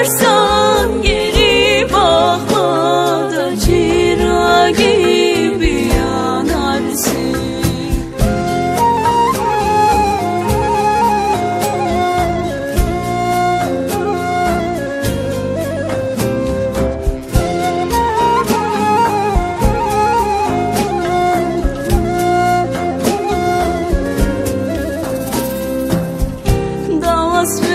Varsan geri bakma da cira gibi yanarsın. Dallas